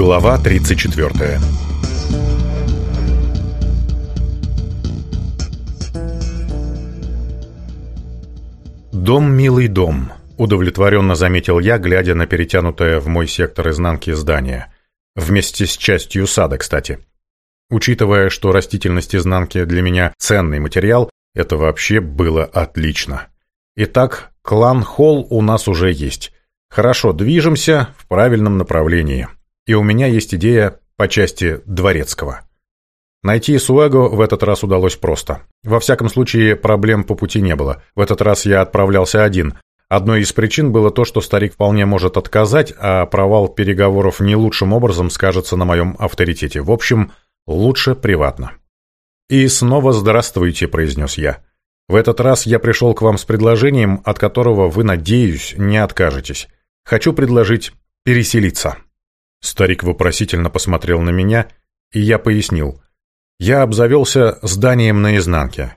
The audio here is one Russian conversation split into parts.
Глава 34 «Дом, милый дом», — удовлетворенно заметил я, глядя на перетянутое в мой сектор изнанки здание. Вместе с частью сада, кстати. Учитывая, что растительность изнанки для меня ценный материал, это вообще было отлично. Итак, клан Холл у нас уже есть. Хорошо, движемся в правильном направлении и у меня есть идея по части дворецкого. Найти Суэго в этот раз удалось просто. Во всяком случае, проблем по пути не было. В этот раз я отправлялся один. Одной из причин было то, что старик вполне может отказать, а провал переговоров не лучшим образом скажется на моем авторитете. В общем, лучше приватно. «И снова здравствуйте», — произнес я. «В этот раз я пришел к вам с предложением, от которого вы, надеюсь, не откажетесь. Хочу предложить переселиться». Старик вопросительно посмотрел на меня, и я пояснил. Я обзавелся зданием наизнанке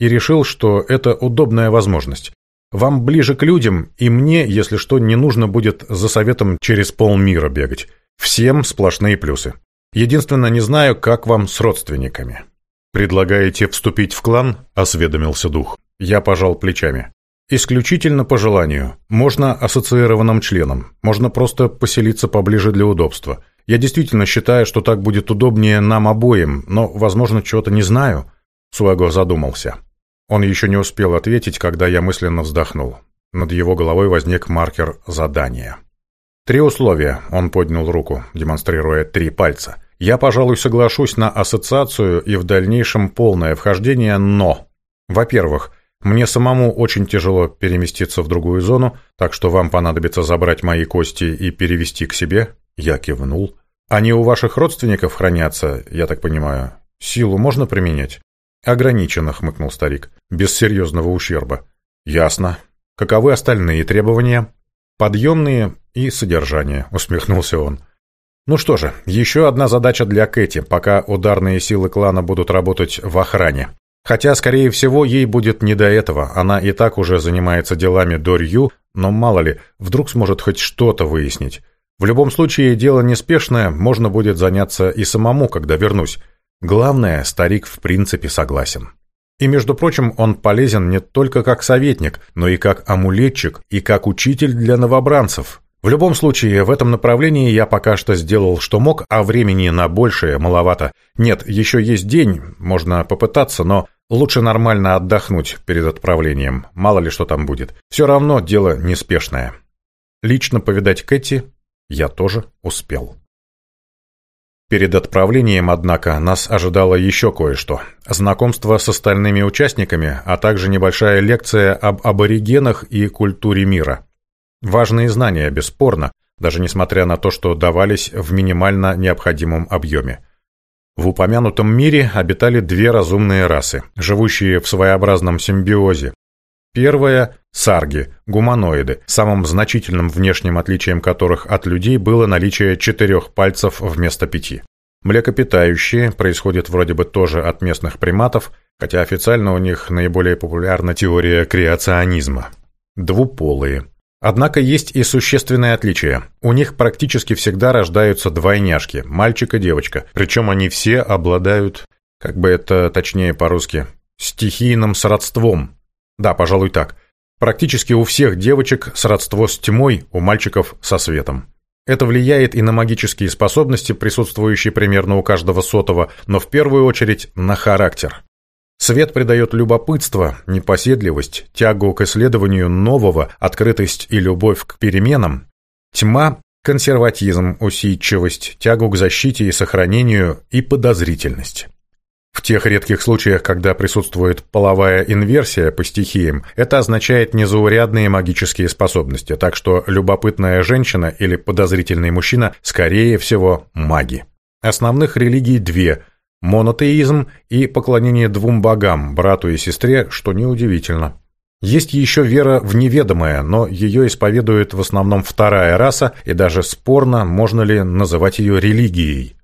и решил, что это удобная возможность. Вам ближе к людям, и мне, если что, не нужно будет за советом через полмира бегать. Всем сплошные плюсы. Единственное, не знаю, как вам с родственниками. Предлагаете вступить в клан? Осведомился дух. Я пожал плечами. Исключительно по желанию. Можно ассоциированным членом, можно просто поселиться поближе для удобства. Я действительно считаю, что так будет удобнее нам обоим, но, возможно, чего-то не знаю. Суэго задумался. Он еще не успел ответить, когда я мысленно вздохнул. Над его головой возник маркер задания. «Три условия», — он поднял руку, демонстрируя три пальца. «Я, пожалуй, соглашусь на ассоциацию и в дальнейшем полное вхождение, но...» «Во-первых, мне самому очень тяжело переместиться в другую зону, так что вам понадобится забрать мои кости и перевести к себе». Я кивнул. «Они у ваших родственников хранятся, я так понимаю. Силу можно применять?» «Ограниченно», — хмыкнул старик, — «без серьезного ущерба». «Ясно. Каковы остальные требования?» «Подъемные и содержание», — усмехнулся он. «Ну что же, еще одна задача для Кэти, пока ударные силы клана будут работать в охране. Хотя, скорее всего, ей будет не до этого. Она и так уже занимается делами до Дорью, но мало ли, вдруг сможет хоть что-то выяснить. В любом случае, дело неспешное, можно будет заняться и самому, когда вернусь. Главное, старик в принципе согласен. И, между прочим, он полезен не только как советник, но и как амулетчик, и как учитель для новобранцев. В любом случае, в этом направлении я пока что сделал, что мог, а времени на большее маловато. Нет, еще есть день, можно попытаться, но Лучше нормально отдохнуть перед отправлением, мало ли что там будет. Все равно дело неспешное. Лично повидать Кэти я тоже успел. Перед отправлением, однако, нас ожидало еще кое-что. Знакомство с остальными участниками, а также небольшая лекция об аборигенах и культуре мира. Важные знания, бесспорно, даже несмотря на то, что давались в минимально необходимом объеме. В упомянутом мире обитали две разумные расы, живущие в своеобразном симбиозе. Первая – сарги, гуманоиды, самым значительным внешним отличием которых от людей было наличие четырех пальцев вместо пяти. Млекопитающие происходят вроде бы тоже от местных приматов, хотя официально у них наиболее популярна теория креационизма. Двуполые – Однако есть и существенные отличия. У них практически всегда рождаются двойняшки, мальчик и девочка. Причем они все обладают, как бы это точнее по-русски, стихийным сродством. Да, пожалуй так. Практически у всех девочек сродство с тьмой, у мальчиков со светом. Это влияет и на магические способности, присутствующие примерно у каждого сотого, но в первую очередь на характер. Свет придает любопытство, непоседливость, тягу к исследованию нового, открытость и любовь к переменам. Тьма – консерватизм, усидчивость, тягу к защите и сохранению и подозрительность. В тех редких случаях, когда присутствует половая инверсия по стихиям, это означает незаурядные магические способности, так что любопытная женщина или подозрительный мужчина, скорее всего, маги. Основных религий две – монотеизм и поклонение двум богам, брату и сестре, что неудивительно. Есть еще вера в неведомое, но ее исповедует в основном вторая раса, и даже спорно, можно ли называть ее религией.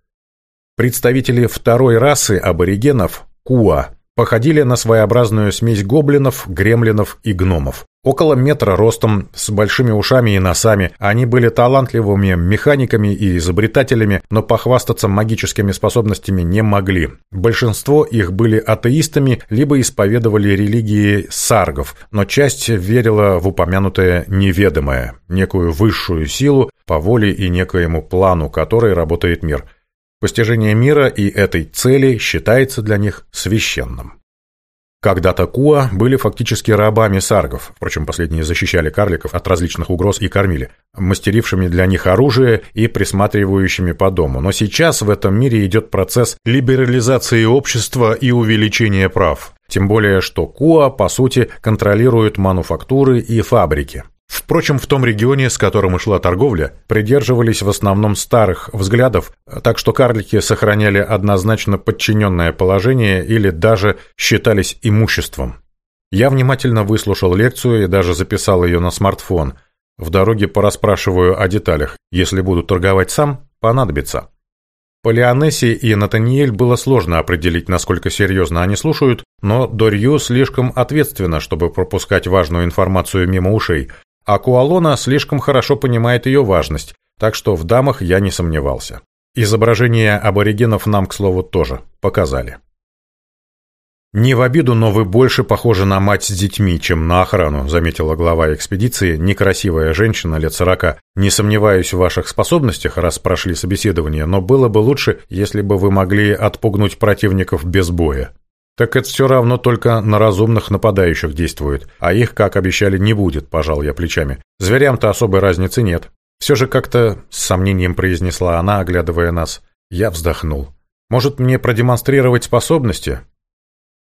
Представители второй расы аборигенов, куа, походили на своеобразную смесь гоблинов, гремлинов и гномов. Около метра ростом, с большими ушами и носами, они были талантливыми механиками и изобретателями, но похвастаться магическими способностями не могли. Большинство их были атеистами, либо исповедовали религии саргов, но часть верила в упомянутое неведомое, некую высшую силу по воле и некоему плану, который работает мир – Постижение мира и этой цели считается для них священным. Когда-то Куа были фактически рабами саргов, впрочем, последние защищали карликов от различных угроз и кормили, мастерившими для них оружие и присматривающими по дому. Но сейчас в этом мире идет процесс либерализации общества и увеличения прав. Тем более, что Куа, по сути, контролируют мануфактуры и фабрики. Впрочем, в том регионе, с которым и шла торговля, придерживались в основном старых взглядов, так что карлики сохраняли однозначно подчиненное положение или даже считались имуществом. Я внимательно выслушал лекцию и даже записал ее на смартфон. В дороге пораспрашиваю о деталях. Если буду торговать сам, понадобится. По Леонессе и Натаниэль было сложно определить, насколько серьезно они слушают, но Дорью слишком ответственно, чтобы пропускать важную информацию мимо ушей, а Куалона слишком хорошо понимает ее важность, так что в дамах я не сомневался. Изображения аборигенов нам, к слову, тоже показали. «Не в обиду, но вы больше похожи на мать с детьми, чем на охрану», заметила глава экспедиции, некрасивая женщина лет сорока. «Не сомневаюсь в ваших способностях, раз прошли собеседование, но было бы лучше, если бы вы могли отпугнуть противников без боя». «Так это все равно только на разумных нападающих действует, а их, как обещали, не будет», – пожал я плечами. «Зверям-то особой разницы нет». Все же как-то с сомнением произнесла она, оглядывая нас. Я вздохнул. «Может, мне продемонстрировать способности?»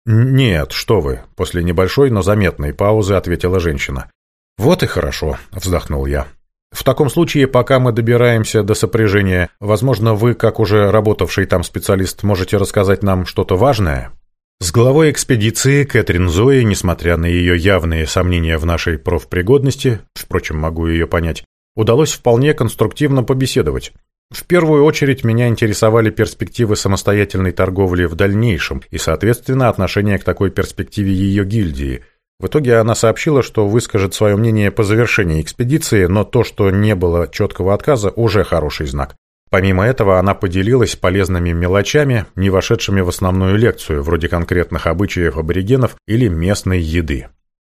«Нет, что вы», – после небольшой, но заметной паузы ответила женщина. «Вот и хорошо», – вздохнул я. В таком случае, пока мы добираемся до сопряжения, возможно, вы, как уже работавший там специалист, можете рассказать нам что-то важное? С главой экспедиции Кэтрин Зои, несмотря на ее явные сомнения в нашей профпригодности, впрочем, могу ее понять, удалось вполне конструктивно побеседовать. В первую очередь меня интересовали перспективы самостоятельной торговли в дальнейшем и, соответственно, отношение к такой перспективе ее гильдии. В итоге она сообщила, что выскажет свое мнение по завершении экспедиции, но то, что не было четкого отказа, уже хороший знак. Помимо этого, она поделилась полезными мелочами, не вошедшими в основную лекцию, вроде конкретных обычаев аборигенов или местной еды.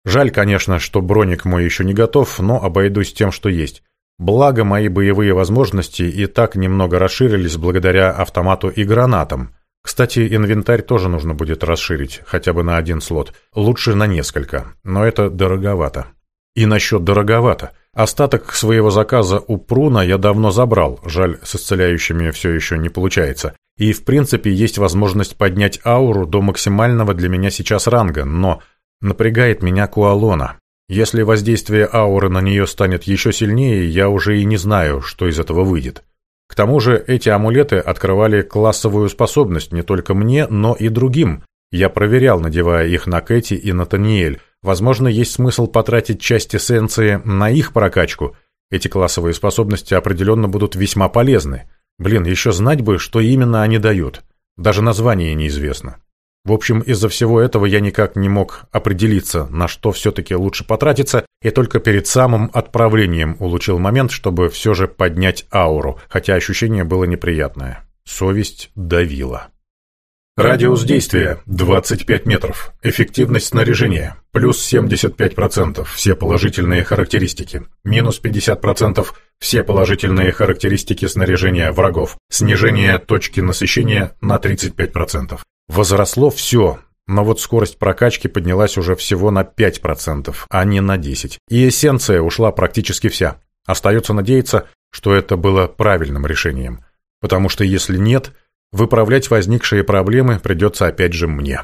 Жаль, конечно, что броник мой еще не готов, но обойдусь тем, что есть. Благо, мои боевые возможности и так немного расширились благодаря автомату и гранатам. Кстати, инвентарь тоже нужно будет расширить, хотя бы на один слот. Лучше на несколько, но это дороговато. И насчет дороговато. Остаток своего заказа у Пруна я давно забрал, жаль, с исцеляющими все еще не получается. И в принципе есть возможность поднять ауру до максимального для меня сейчас ранга, но напрягает меня Куалона. Если воздействие ауры на нее станет еще сильнее, я уже и не знаю, что из этого выйдет. К тому же эти амулеты открывали классовую способность не только мне, но и другим. Я проверял, надевая их на Кэти и на Таниэль. Возможно, есть смысл потратить часть эссенции на их прокачку. Эти классовые способности определенно будут весьма полезны. Блин, еще знать бы, что именно они дают. Даже название неизвестно. В общем, из-за всего этого я никак не мог определиться, на что все-таки лучше потратиться, и только перед самым отправлением улучил момент, чтобы все же поднять ауру, хотя ощущение было неприятное. Совесть давила. Радиус действия – 25 метров. Эффективность снаряжения – плюс 75%, все положительные характеристики. Минус 50% – все положительные характеристики снаряжения врагов. Снижение точки насыщения на 35%. Возросло все, но вот скорость прокачки поднялась уже всего на 5%, а не на 10%. И эссенция ушла практически вся. Остается надеяться, что это было правильным решением. Потому что если нет – Выправлять возникшие проблемы придется опять же мне.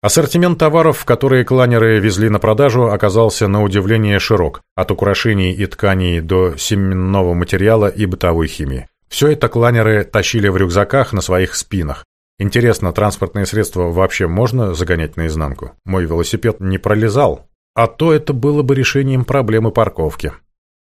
Ассортимент товаров, которые кланеры везли на продажу, оказался на удивление широк, от украшений и тканей до семенного материала и бытовой химии. Все это кланеры тащили в рюкзаках на своих спинах. Интересно, транспортные средства вообще можно загонять наизнанку? Мой велосипед не пролезал, а то это было бы решением проблемы парковки.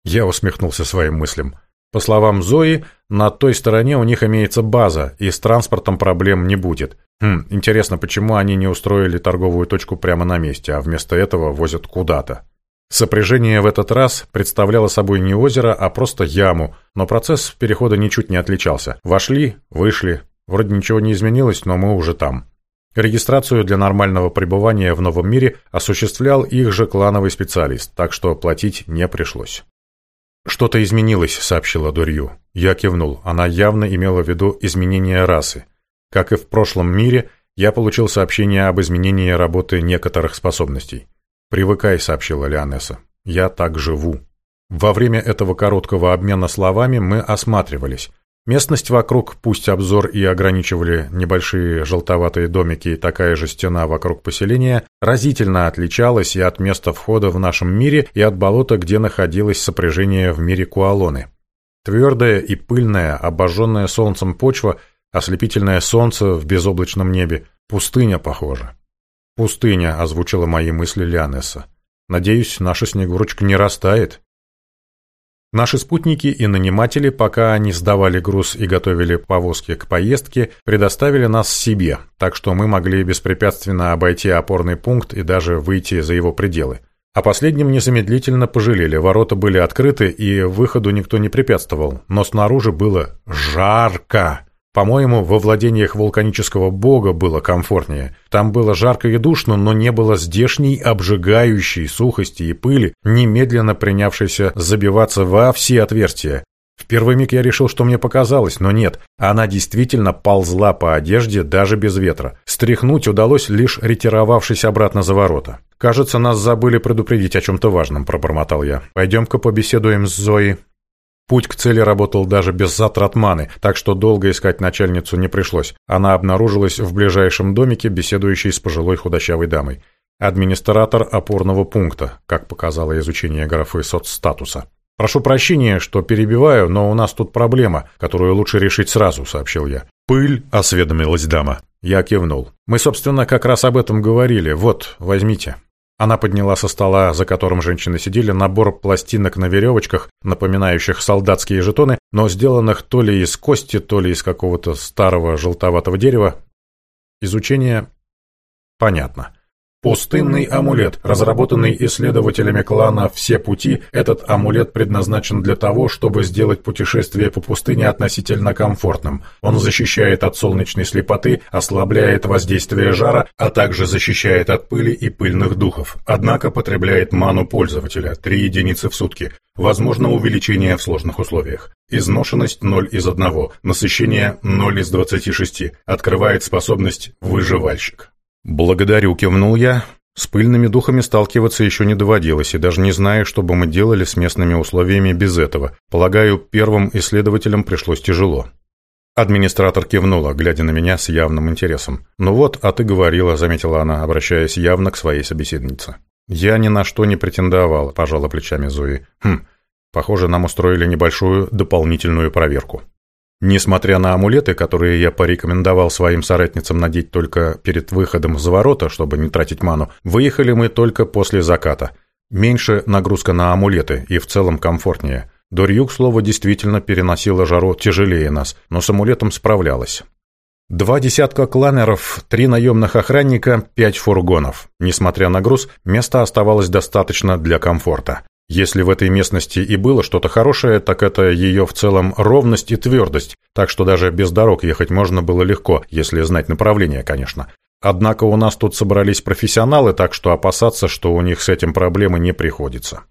Я усмехнулся своим мыслям. По словам Зои, на той стороне у них имеется база, и с транспортом проблем не будет. Хм, интересно, почему они не устроили торговую точку прямо на месте, а вместо этого возят куда-то? Сопряжение в этот раз представляло собой не озеро, а просто яму, но процесс перехода ничуть не отличался. Вошли, вышли. Вроде ничего не изменилось, но мы уже там. Регистрацию для нормального пребывания в новом мире осуществлял их же клановый специалист, так что платить не пришлось. «Что-то изменилось», — сообщила Дурью. Я кивнул. Она явно имела в виду изменение расы. Как и в прошлом мире, я получил сообщение об изменении работы некоторых способностей. «Привыкай», — сообщила Леонесса. «Я так живу». Во время этого короткого обмена словами мы осматривались. Местность вокруг, пусть обзор и ограничивали небольшие желтоватые домики и такая же стена вокруг поселения, разительно отличалась и от места входа в нашем мире, и от болота, где находилось сопряжение в мире Куалоны. Твердая и пыльная, обожженная солнцем почва, ослепительное солнце в безоблачном небе, пустыня, похоже. «Пустыня», — озвучила мои мысли Лианесса. «Надеюсь, наша снегурочка не растает». Наши спутники и наниматели, пока они сдавали груз и готовили повозки к поездке, предоставили нас себе, так что мы могли беспрепятственно обойти опорный пункт и даже выйти за его пределы. О последнем незамедлительно пожалели, ворота были открыты и выходу никто не препятствовал, но снаружи было жарко. По-моему, во владениях вулканического бога было комфортнее. Там было жарко и душно, но не было здешней обжигающей сухости и пыли, немедленно принявшейся забиваться во все отверстия. В первый миг я решил, что мне показалось, но нет, она действительно ползла по одежде даже без ветра. Стряхнуть удалось, лишь ретировавшись обратно за ворота. «Кажется, нас забыли предупредить о чем-то важном», – пробормотал я. «Пойдем-ка побеседуем с Зоей». Путь к цели работал даже без затрат маны, так что долго искать начальницу не пришлось. Она обнаружилась в ближайшем домике, беседующей с пожилой худощавой дамой. Администратор опорного пункта, как показало изучение графы соцстатуса. «Прошу прощения, что перебиваю, но у нас тут проблема, которую лучше решить сразу», — сообщил я. «Пыль», — осведомилась дама. Я кивнул. «Мы, собственно, как раз об этом говорили. Вот, возьмите». Она подняла со стола, за которым женщины сидели, набор пластинок на веревочках, напоминающих солдатские жетоны, но сделанных то ли из кости, то ли из какого-то старого желтоватого дерева. Изучение понятно. Пустынный амулет, разработанный исследователями клана «Все пути», этот амулет предназначен для того, чтобы сделать путешествие по пустыне относительно комфортным. Он защищает от солнечной слепоты, ослабляет воздействие жара, а также защищает от пыли и пыльных духов. Однако потребляет ману пользователя, 3 единицы в сутки. Возможно увеличение в сложных условиях. Изношенность 0 из 1, насыщение 0 из 26. Открывает способность «Выживальщик». «Благодарю», — кивнул я. С пыльными духами сталкиваться еще не доводилось, и даже не знаю, что бы мы делали с местными условиями без этого. Полагаю, первым исследователям пришлось тяжело. Администратор кивнула, глядя на меня с явным интересом. «Ну вот, а ты говорила», — заметила она, обращаясь явно к своей собеседнице. «Я ни на что не претендовал», — пожала плечами Зои. «Хм, похоже, нам устроили небольшую дополнительную проверку». Несмотря на амулеты, которые я порекомендовал своим соратницам надеть только перед выходом за ворота, чтобы не тратить ману, выехали мы только после заката. Меньше нагрузка на амулеты и в целом комфортнее. Дурью, слово, действительно переносила жару тяжелее нас, но с амулетом справлялась. Два десятка кланеров, три наемных охранника, пять фургонов. Несмотря на груз, места оставалось достаточно для комфорта. Если в этой местности и было что-то хорошее, так это ее в целом ровность и твердость, так что даже без дорог ехать можно было легко, если знать направление, конечно. Однако у нас тут собрались профессионалы, так что опасаться, что у них с этим проблемы не приходится.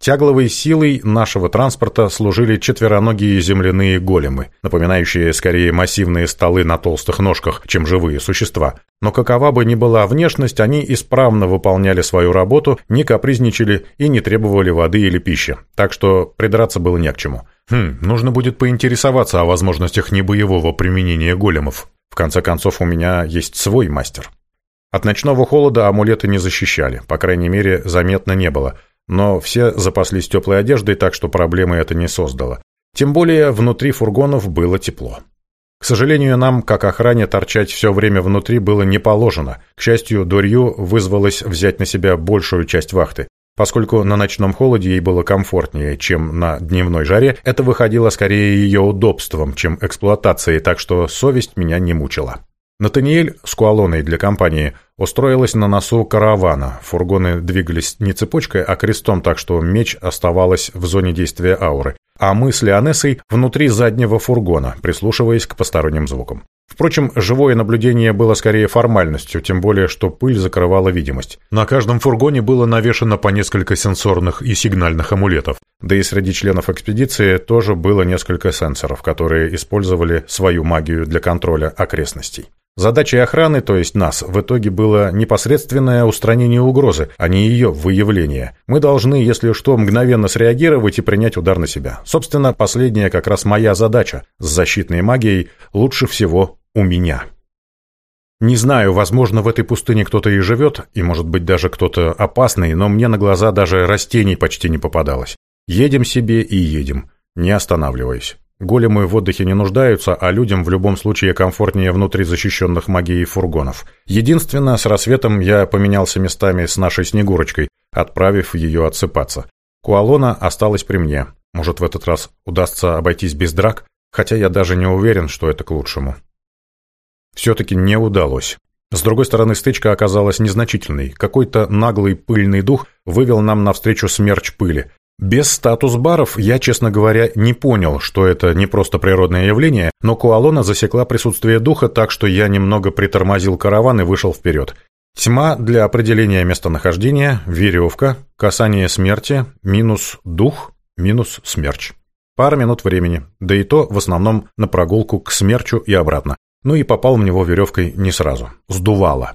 Тягловой силой нашего транспорта служили четвероногие земляные големы, напоминающие скорее массивные столы на толстых ножках, чем живые существа. Но какова бы ни была внешность, они исправно выполняли свою работу, не капризничали и не требовали воды или пищи, так что придраться было не к чему. Хм, нужно будет поинтересоваться о возможностях небоевого применения големов. В конце концов, у меня есть свой мастер. От ночного холода амулеты не защищали, по крайней мере, заметно не было – но все запаслись теплой одеждой, так что проблемы это не создало. Тем более внутри фургонов было тепло. К сожалению, нам, как охране, торчать все время внутри было не положено. К счастью, Дурью вызвалась взять на себя большую часть вахты. Поскольку на ночном холоде ей было комфортнее, чем на дневной жаре, это выходило скорее ее удобством, чем эксплуатацией, так что совесть меня не мучила. Натаниэль с Куалоной для компании устроилась на носу каравана. Фургоны двигались не цепочкой, а крестом, так что меч оставалась в зоне действия ауры. А мы с Леонессой внутри заднего фургона, прислушиваясь к посторонним звукам. Впрочем, живое наблюдение было скорее формальностью, тем более, что пыль закрывала видимость. На каждом фургоне было навешено по несколько сенсорных и сигнальных амулетов. Да и среди членов экспедиции тоже было несколько сенсоров, которые использовали свою магию для контроля окрестностей. Задачей охраны, то есть нас, в итоге было непосредственное устранение угрозы, а не ее выявление. Мы должны, если что, мгновенно среагировать и принять удар на себя. Собственно, последняя как раз моя задача. С защитной магией лучше всего у меня. Не знаю, возможно, в этой пустыне кто-то и живет, и, может быть, даже кто-то опасный, но мне на глаза даже растений почти не попадалось. Едем себе и едем, не останавливаясь. Големы в отдыхе не нуждаются, а людям в любом случае комфортнее внутри защищенных магией фургонов. Единственное, с рассветом я поменялся местами с нашей Снегурочкой, отправив ее отсыпаться. Куалона осталась при мне. Может, в этот раз удастся обойтись без драк, хотя я даже не уверен, что это к лучшему. Все-таки не удалось. С другой стороны, стычка оказалась незначительной. Какой-то наглый пыльный дух вывел нам навстречу смерч пыли. Без статус-баров я, честно говоря, не понял, что это не просто природное явление, но Куалона засекла присутствие духа, так что я немного притормозил караван и вышел вперед. Тьма для определения местонахождения, веревка, касание смерти, минус дух, минус смерч. Пара минут времени, да и то в основном на прогулку к смерчу и обратно. Ну и попал в него веревкой не сразу. Сдувало.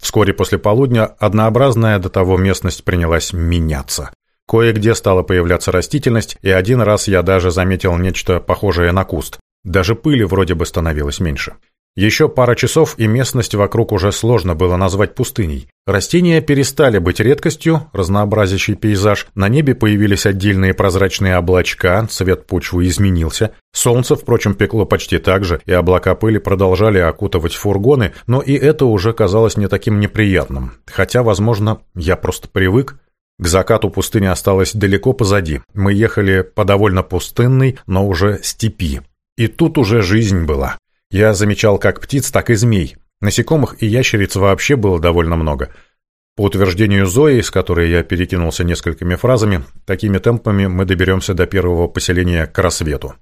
Вскоре после полудня однообразная до того местность принялась меняться. Кое-где стала появляться растительность, и один раз я даже заметил нечто похожее на куст. Даже пыли вроде бы становилось меньше. Еще пара часов, и местность вокруг уже сложно было назвать пустыней. Растения перестали быть редкостью, разнообразящий пейзаж, на небе появились отдельные прозрачные облачка, цвет почвы изменился. Солнце, впрочем, пекло почти так же, и облака пыли продолжали окутывать фургоны, но и это уже казалось не таким неприятным. Хотя, возможно, я просто привык. К закату пустыня осталась далеко позади. Мы ехали по довольно пустынной, но уже степи. И тут уже жизнь была. Я замечал как птиц, так и змей. Насекомых и ящериц вообще было довольно много. По утверждению Зои, с которой я перекинулся несколькими фразами, такими темпами мы доберемся до первого поселения к рассвету.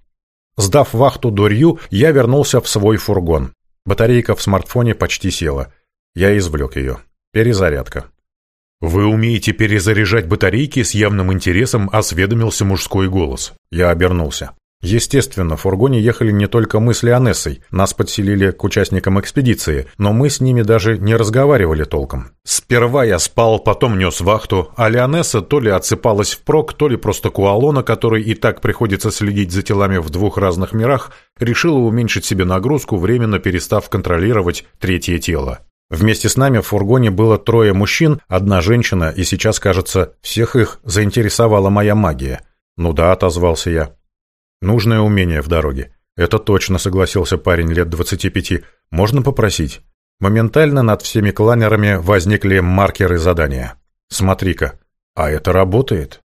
Сдав вахту дурью, я вернулся в свой фургон. Батарейка в смартфоне почти села. Я извлек ее. Перезарядка. «Вы умеете перезаряжать батарейки?» С явным интересом осведомился мужской голос. Я обернулся. Естественно, в фургоне ехали не только мы с Леонессой, нас подселили к участникам экспедиции, но мы с ними даже не разговаривали толком. Сперва я спал, потом нес вахту, а Леонесса то ли отсыпалась впрок, то ли просто Куалона, который и так приходится следить за телами в двух разных мирах, решила уменьшить себе нагрузку, временно перестав контролировать третье тело. Вместе с нами в фургоне было трое мужчин, одна женщина, и сейчас, кажется, всех их заинтересовала моя магия. «Ну да», — отозвался я. «Нужное умение в дороге». «Это точно», — согласился парень лет двадцати пяти. «Можно попросить?» Моментально над всеми кланерами возникли маркеры задания. «Смотри-ка, а это работает!»